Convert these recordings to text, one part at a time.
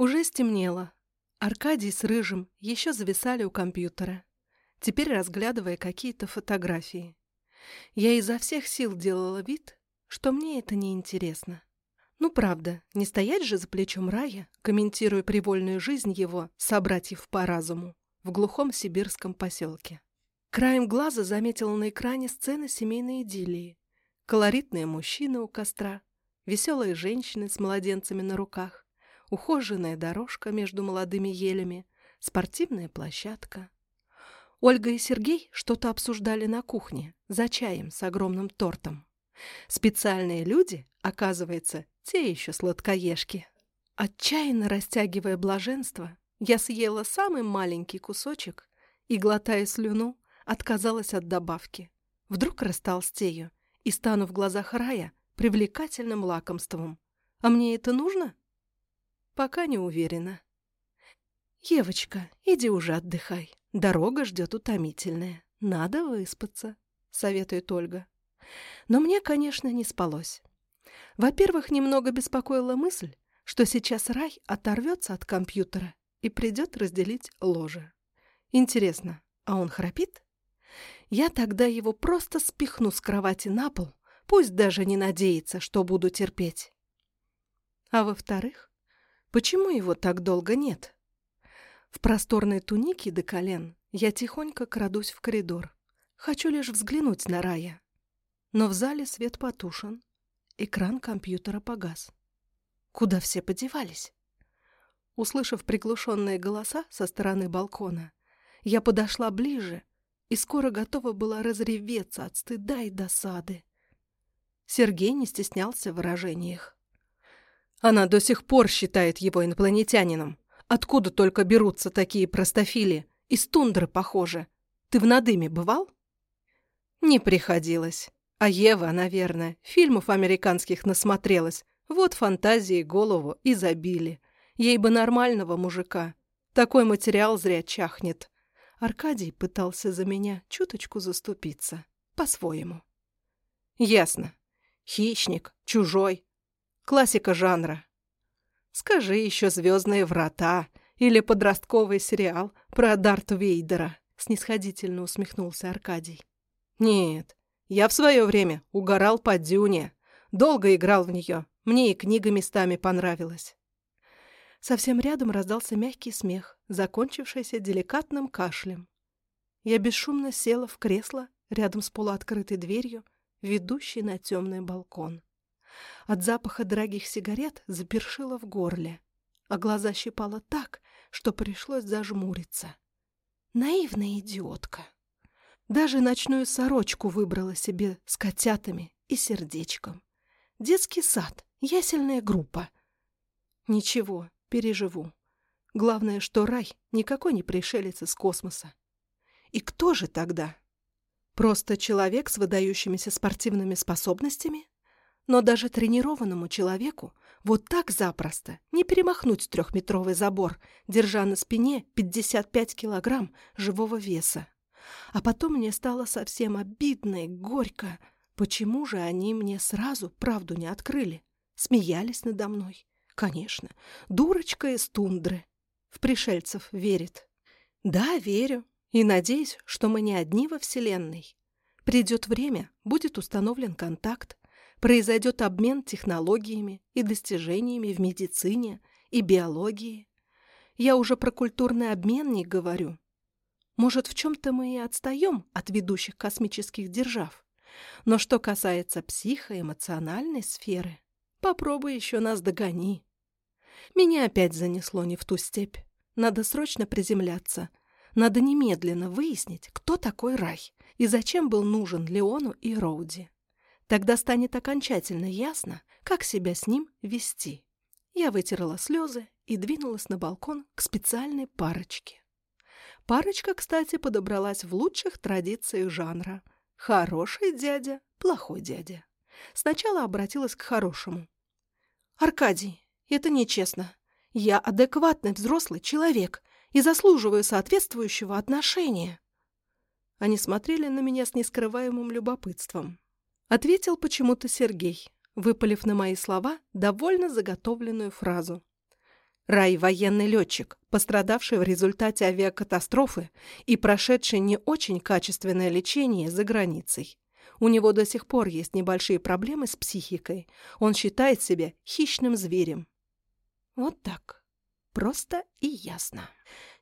Уже стемнело. Аркадий с Рыжим еще зависали у компьютера, теперь разглядывая какие-то фотографии. Я изо всех сил делала вид, что мне это не интересно. Ну, правда, не стоять же за плечом рая, комментируя привольную жизнь его собратьев по разуму в глухом сибирском поселке. Краем глаза заметила на экране сцены семейной идиллии. Колоритные мужчины у костра, веселые женщины с младенцами на руках, ухоженная дорожка между молодыми елями, спортивная площадка. Ольга и Сергей что-то обсуждали на кухне, за чаем с огромным тортом. Специальные люди, оказывается, те еще сладкоежки. Отчаянно растягивая блаженство, я съела самый маленький кусочек и, глотая слюну, отказалась от добавки. Вдруг растолстею и стану в глазах рая привлекательным лакомством. А мне это нужно? Пока не уверена. «Евочка, иди уже отдыхай. Дорога ждет утомительная. Надо выспаться», — советует Ольга. Но мне, конечно, не спалось. Во-первых, немного беспокоила мысль, что сейчас рай оторвется от компьютера и придет разделить ложе. Интересно, а он храпит? Я тогда его просто спихну с кровати на пол, пусть даже не надеется, что буду терпеть. А во-вторых, почему его так долго нет? В просторной тунике до колен я тихонько крадусь в коридор. Хочу лишь взглянуть на Рая. Но в зале свет потушен, экран компьютера погас. Куда все подевались? Услышав приглушенные голоса со стороны балкона, я подошла ближе и скоро готова была разреветься от стыда и досады. Сергей не стеснялся в выражениях. Она до сих пор считает его инопланетянином. Откуда только берутся такие простофили? Из тундры, похоже. Ты в Надыме бывал? Не приходилось. А Ева, наверное, фильмов американских насмотрелась. Вот фантазии голову и забили. Ей бы нормального мужика. Такой материал зря чахнет. Аркадий пытался за меня чуточку заступиться. По-своему. Ясно. Хищник, чужой. Классика жанра. Скажи еще «Звездные врата» или подростковый сериал про Дарта Вейдера, снисходительно усмехнулся Аркадий. Нет, я в свое время угорал по Дюне. Долго играл в нее. Мне и книга местами понравилась. Совсем рядом раздался мягкий смех, закончившийся деликатным кашлем. Я бесшумно села в кресло рядом с полуоткрытой дверью, ведущей на темный балкон. От запаха дорогих сигарет запершило в горле, а глаза щипало так, что пришлось зажмуриться. Наивная идиотка. Даже ночную сорочку выбрала себе с котятами и сердечком. Детский сад, ясельная группа. Ничего, Переживу. Главное, что рай никакой не пришелец из космоса. И кто же тогда? Просто человек с выдающимися спортивными способностями? Но даже тренированному человеку вот так запросто не перемахнуть трехметровый забор, держа на спине 55 килограмм живого веса. А потом мне стало совсем обидно и горько. Почему же они мне сразу правду не открыли? Смеялись надо мной. Конечно, дурочка из тундры. В пришельцев верит. Да, верю. И надеюсь, что мы не одни во Вселенной. Придет время, будет установлен контакт, произойдет обмен технологиями и достижениями в медицине и биологии. Я уже про культурный обмен не говорю. Может, в чем-то мы и отстаем от ведущих космических держав. Но что касается психоэмоциональной сферы, попробуй еще нас догони. Меня опять занесло не в ту степь. Надо срочно приземляться. Надо немедленно выяснить, кто такой рай и зачем был нужен Леону и Роуди. Тогда станет окончательно ясно, как себя с ним вести. Я вытерла слезы и двинулась на балкон к специальной парочке. Парочка, кстати, подобралась в лучших традициях жанра. Хороший дядя, плохой дядя. Сначала обратилась к хорошему. «Аркадий, это нечестно. Я адекватный взрослый человек и заслуживаю соответствующего отношения. Они смотрели на меня с нескрываемым любопытством. Ответил почему-то Сергей, выпалив на мои слова довольно заготовленную фразу. Рай – военный летчик, пострадавший в результате авиакатастрофы и прошедший не очень качественное лечение за границей. У него до сих пор есть небольшие проблемы с психикой. Он считает себя хищным зверем. Вот так. Просто и ясно.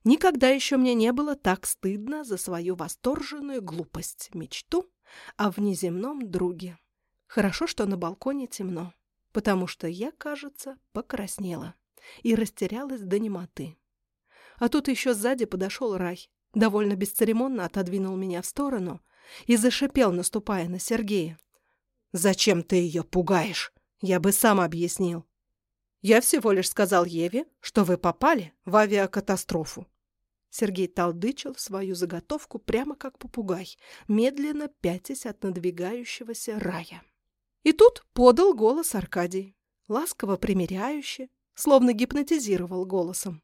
Никогда еще мне не было так стыдно за свою восторженную глупость, мечту о внеземном друге. Хорошо, что на балконе темно, потому что я, кажется, покраснела и растерялась до немоты. А тут еще сзади подошел Рай, довольно бесцеремонно отодвинул меня в сторону и зашипел, наступая на Сергея. «Зачем ты ее пугаешь? Я бы сам объяснил». «Я всего лишь сказал Еве, что вы попали в авиакатастрофу». Сергей толдычил свою заготовку прямо как попугай, медленно пятясь от надвигающегося рая. И тут подал голос Аркадий, ласково примиряюще, словно гипнотизировал голосом.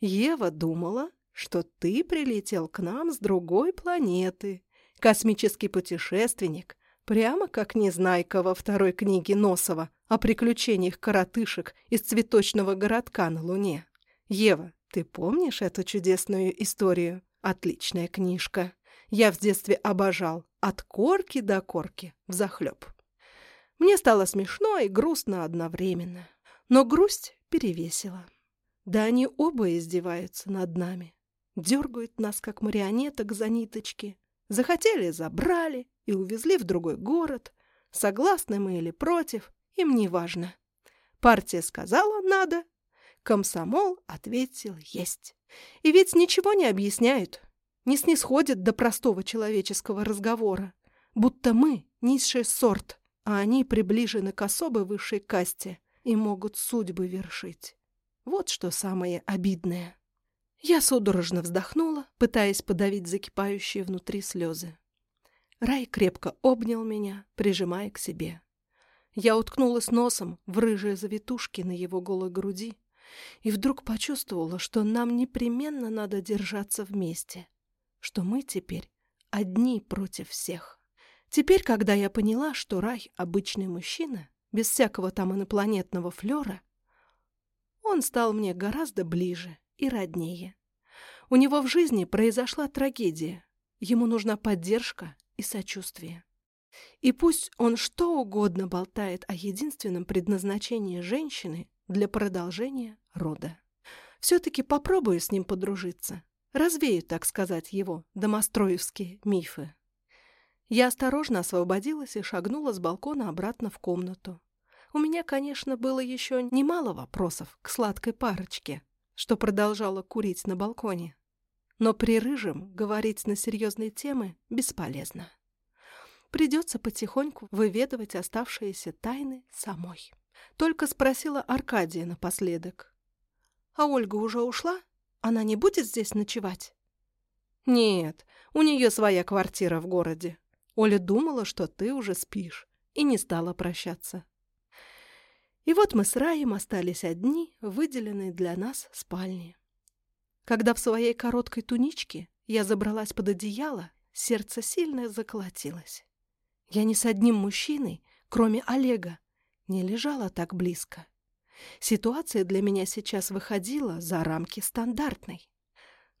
«Ева думала, что ты прилетел к нам с другой планеты, космический путешественник, прямо как Незнайка во второй книге Носова о приключениях коротышек из цветочного городка на Луне. Ева, ты помнишь эту чудесную историю? Отличная книжка. Я в детстве обожал от корки до корки, взахлеб. Мне стало смешно и грустно одновременно. Но грусть перевесила. Да они оба издеваются над нами. Дергают нас, как марионеток, за ниточки. Захотели — забрали и увезли в другой город. Согласны мы или против, им не важно. Партия сказала «надо», комсомол ответил «есть». И ведь ничего не объясняют, не снисходят до простого человеческого разговора, будто мы — низший сорт, а они приближены к особо высшей касте, и могут судьбы вершить. Вот что самое обидное. Я судорожно вздохнула, пытаясь подавить закипающие внутри слезы. Рай крепко обнял меня, прижимая к себе. Я уткнулась носом в рыжие завитушки на его голой груди и вдруг почувствовала, что нам непременно надо держаться вместе, что мы теперь одни против всех. Теперь, когда я поняла, что Рай — обычный мужчина, без всякого там инопланетного флера, он стал мне гораздо ближе и роднее. У него в жизни произошла трагедия. Ему нужна поддержка и сочувствие. И пусть он что угодно болтает о единственном предназначении женщины для продолжения рода. Все-таки попробую с ним подружиться. Развею, так сказать, его домостроевские мифы. Я осторожно освободилась и шагнула с балкона обратно в комнату. У меня, конечно, было еще немало вопросов к сладкой парочке, что продолжала курить на балконе. Но при рыжем говорить на серьезные темы бесполезно. Придется потихоньку выведывать оставшиеся тайны самой. Только спросила Аркадия напоследок. «А Ольга уже ушла? Она не будет здесь ночевать?» «Нет, у нее своя квартира в городе. Оля думала, что ты уже спишь, и не стала прощаться. И вот мы с Раем остались одни, выделенные для нас спальни. Когда в своей короткой туничке я забралась под одеяло, сердце сильно заколотилось. Я ни с одним мужчиной, кроме Олега, не лежала так близко. Ситуация для меня сейчас выходила за рамки стандартной.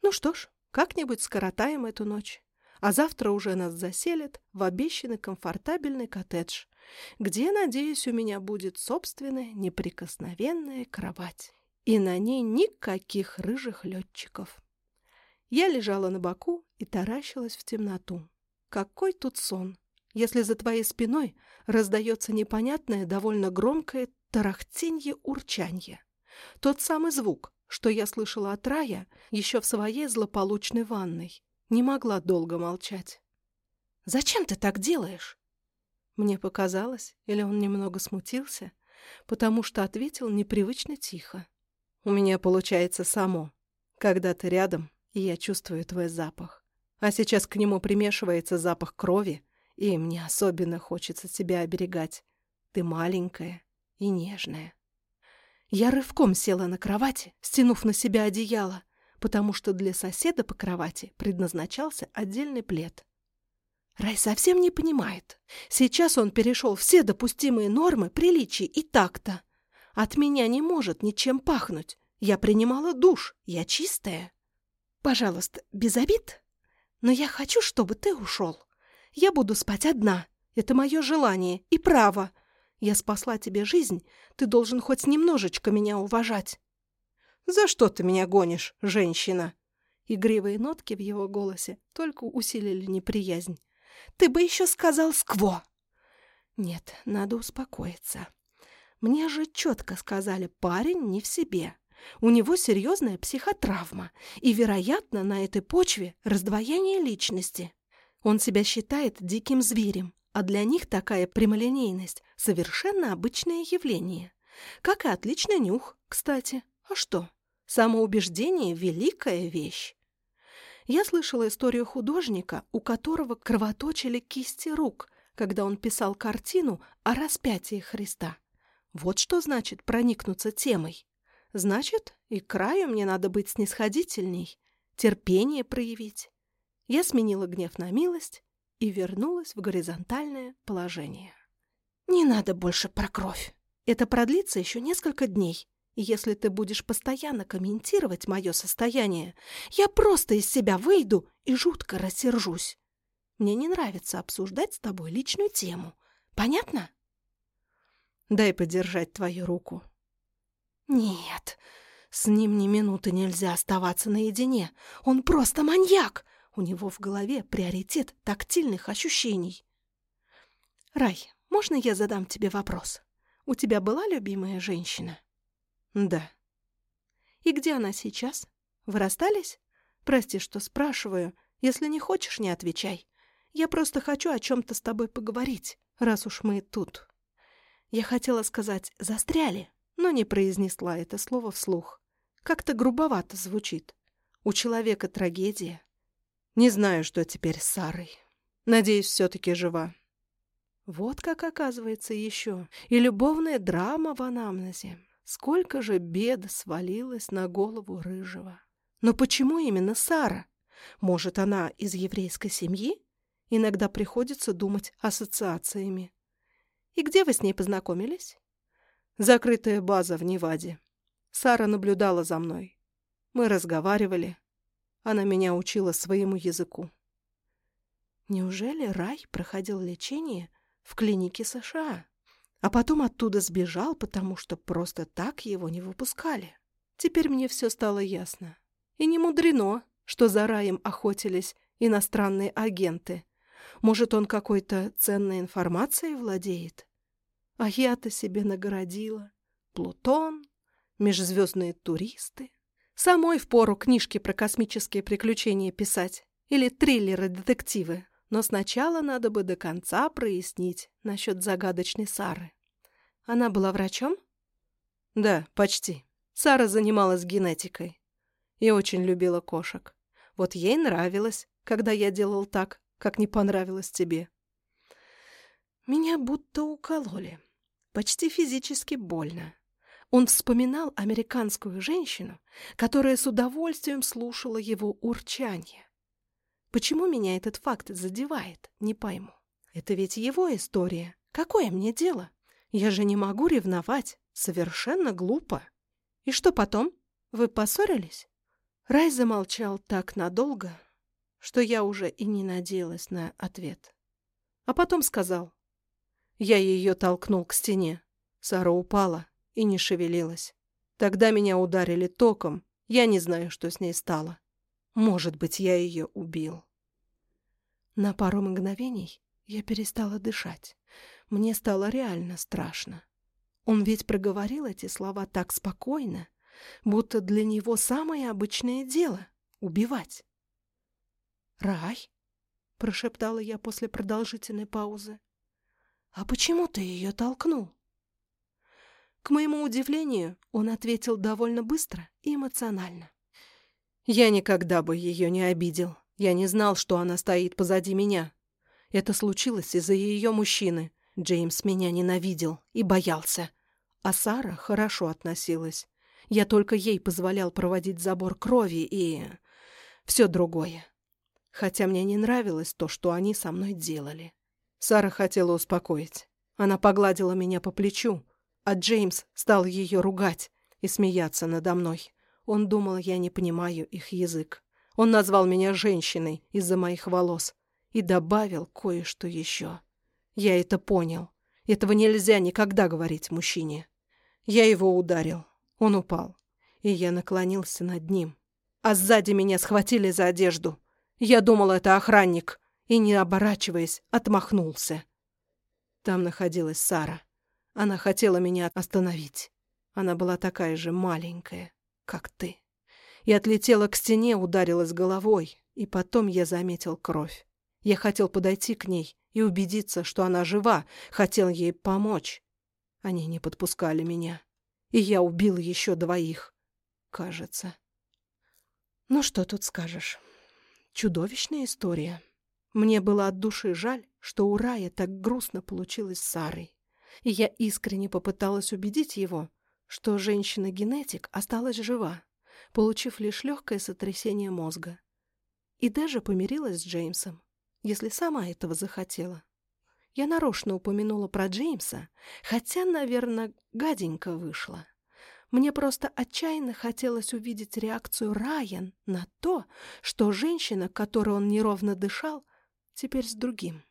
Ну что ж, как-нибудь скоротаем эту ночь а завтра уже нас заселят в обещанный комфортабельный коттедж, где, надеюсь, у меня будет собственная неприкосновенная кровать. И на ней никаких рыжих летчиков. Я лежала на боку и таращилась в темноту. Какой тут сон, если за твоей спиной раздается непонятное, довольно громкое тарахтенье-урчанье. Тот самый звук, что я слышала от рая еще в своей злополучной ванной, не могла долго молчать. «Зачем ты так делаешь?» Мне показалось, или он немного смутился, потому что ответил непривычно тихо. «У меня получается само, когда ты рядом, и я чувствую твой запах. А сейчас к нему примешивается запах крови, и мне особенно хочется тебя оберегать. Ты маленькая и нежная». Я рывком села на кровати, стянув на себя одеяло, потому что для соседа по кровати предназначался отдельный плед. Рай совсем не понимает. Сейчас он перешел все допустимые нормы приличий и такта. От меня не может ничем пахнуть. Я принимала душ, я чистая. Пожалуйста, без обид. Но я хочу, чтобы ты ушел. Я буду спать одна. Это мое желание и право. Я спасла тебе жизнь. Ты должен хоть немножечко меня уважать. За что ты меня гонишь, женщина? Игривые нотки в его голосе только усилили неприязнь. Ты бы еще сказал «скво». Нет, надо успокоиться. Мне же четко сказали, парень не в себе. У него серьезная психотравма, и, вероятно, на этой почве раздвоение личности. Он себя считает диким зверем, а для них такая прямолинейность – совершенно обычное явление. Как и отличный нюх, кстати. А что? Самоубеждение – великая вещь. Я слышала историю художника, у которого кровоточили кисти рук, когда он писал картину о распятии Христа. Вот что значит проникнуться темой. Значит, и краю мне надо быть снисходительней, терпение проявить. Я сменила гнев на милость и вернулась в горизонтальное положение. Не надо больше про кровь. Это продлится еще несколько дней. И если ты будешь постоянно комментировать мое состояние, я просто из себя выйду и жутко рассержусь. Мне не нравится обсуждать с тобой личную тему. Понятно? Дай подержать твою руку. Нет, с ним ни минуты нельзя оставаться наедине. Он просто маньяк. У него в голове приоритет тактильных ощущений. Рай, можно я задам тебе вопрос? У тебя была любимая женщина? Да. И где она сейчас? Вы расстались? Прости, что спрашиваю. Если не хочешь, не отвечай. Я просто хочу о чем-то с тобой поговорить, раз уж мы тут. Я хотела сказать «застряли», но не произнесла это слово вслух. Как-то грубовато звучит. У человека трагедия. Не знаю, что теперь с Сарой. Надеюсь, все-таки жива. Вот как оказывается еще. И любовная драма в анамнезе. Сколько же бед свалилось на голову Рыжего. Но почему именно Сара? Может, она из еврейской семьи? Иногда приходится думать ассоциациями. И где вы с ней познакомились? Закрытая база в Неваде. Сара наблюдала за мной. Мы разговаривали. Она меня учила своему языку. Неужели Рай проходил лечение в клинике США? а потом оттуда сбежал, потому что просто так его не выпускали. Теперь мне все стало ясно. И не мудрено, что за раем охотились иностранные агенты. Может, он какой-то ценной информацией владеет? А я-то себе нагородила. Плутон, межзвездные туристы. Самой впору книжки про космические приключения писать или триллеры-детективы. Но сначала надо бы до конца прояснить насчет загадочной Сары. Она была врачом? Да, почти. Сара занималась генетикой и очень любила кошек. Вот ей нравилось, когда я делал так, как не понравилось тебе. Меня будто укололи. Почти физически больно. Он вспоминал американскую женщину, которая с удовольствием слушала его урчание. Почему меня этот факт задевает, не пойму. Это ведь его история. Какое мне дело? Я же не могу ревновать. Совершенно глупо. И что потом? Вы поссорились? Рай замолчал так надолго, что я уже и не надеялась на ответ. А потом сказал. Я ее толкнул к стене. Сара упала и не шевелилась. Тогда меня ударили током. Я не знаю, что с ней стало. Может быть, я ее убил. На пару мгновений я перестала дышать. Мне стало реально страшно. Он ведь проговорил эти слова так спокойно, будто для него самое обычное дело — убивать. «Рай?» — прошептала я после продолжительной паузы. «А почему ты ее толкнул?» К моему удивлению, он ответил довольно быстро и эмоционально. Я никогда бы ее не обидел. Я не знал, что она стоит позади меня. Это случилось из-за ее мужчины. Джеймс меня ненавидел и боялся. А Сара хорошо относилась. Я только ей позволял проводить забор крови и... все другое. Хотя мне не нравилось то, что они со мной делали. Сара хотела успокоить. Она погладила меня по плечу, а Джеймс стал ее ругать и смеяться надо мной. Он думал, я не понимаю их язык. Он назвал меня женщиной из-за моих волос и добавил кое-что еще. Я это понял. Этого нельзя никогда говорить мужчине. Я его ударил. Он упал. И я наклонился над ним. А сзади меня схватили за одежду. Я думал, это охранник. И, не оборачиваясь, отмахнулся. Там находилась Сара. Она хотела меня остановить. Она была такая же маленькая, как ты. И отлетела к стене, ударилась головой. И потом я заметил кровь. Я хотел подойти к ней и убедиться, что она жива, хотел ей помочь. Они не подпускали меня. И я убил еще двоих, кажется. Ну что тут скажешь? Чудовищная история. Мне было от души жаль, что у Рая так грустно получилось с Сарой. И я искренне попыталась убедить его, что женщина-генетик осталась жива, получив лишь легкое сотрясение мозга. И даже помирилась с Джеймсом если сама этого захотела. Я нарочно упомянула про Джеймса, хотя, наверное, гаденько вышло. Мне просто отчаянно хотелось увидеть реакцию Райан на то, что женщина, которой он неровно дышал, теперь с другим.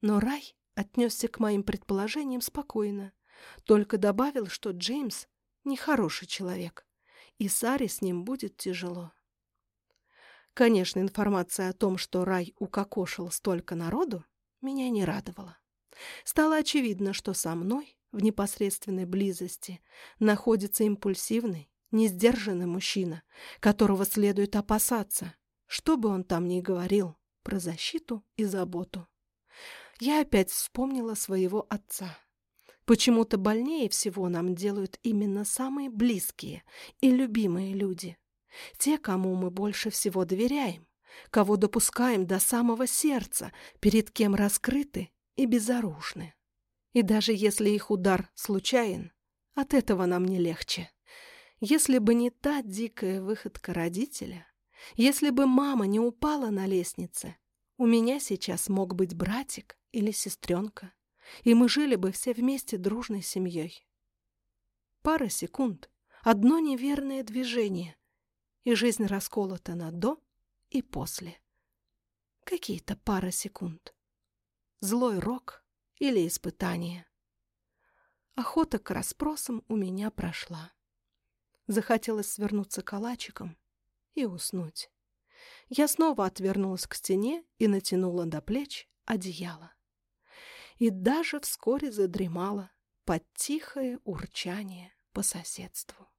Но Рай отнесся к моим предположениям спокойно, только добавил, что Джеймс нехороший человек, и Саре с ним будет тяжело. Конечно, информация о том, что рай укокошил столько народу, меня не радовала. Стало очевидно, что со мной в непосредственной близости находится импульсивный, несдержанный мужчина, которого следует опасаться, что бы он там ни говорил про защиту и заботу. Я опять вспомнила своего отца. Почему-то больнее всего нам делают именно самые близкие и любимые люди. Те, кому мы больше всего доверяем, кого допускаем до самого сердца, перед кем раскрыты и безоружны. И даже если их удар случайен, от этого нам не легче. Если бы не та дикая выходка родителя, если бы мама не упала на лестнице, у меня сейчас мог быть братик или сестренка, и мы жили бы все вместе дружной семьей. Пара секунд, одно неверное движение, и жизнь расколота на «до» и «после». Какие-то пара секунд. Злой рок или испытание. Охота к расспросам у меня прошла. Захотелось свернуться калачиком и уснуть. Я снова отвернулась к стене и натянула до плеч одеяло. И даже вскоре задремала под тихое урчание по соседству.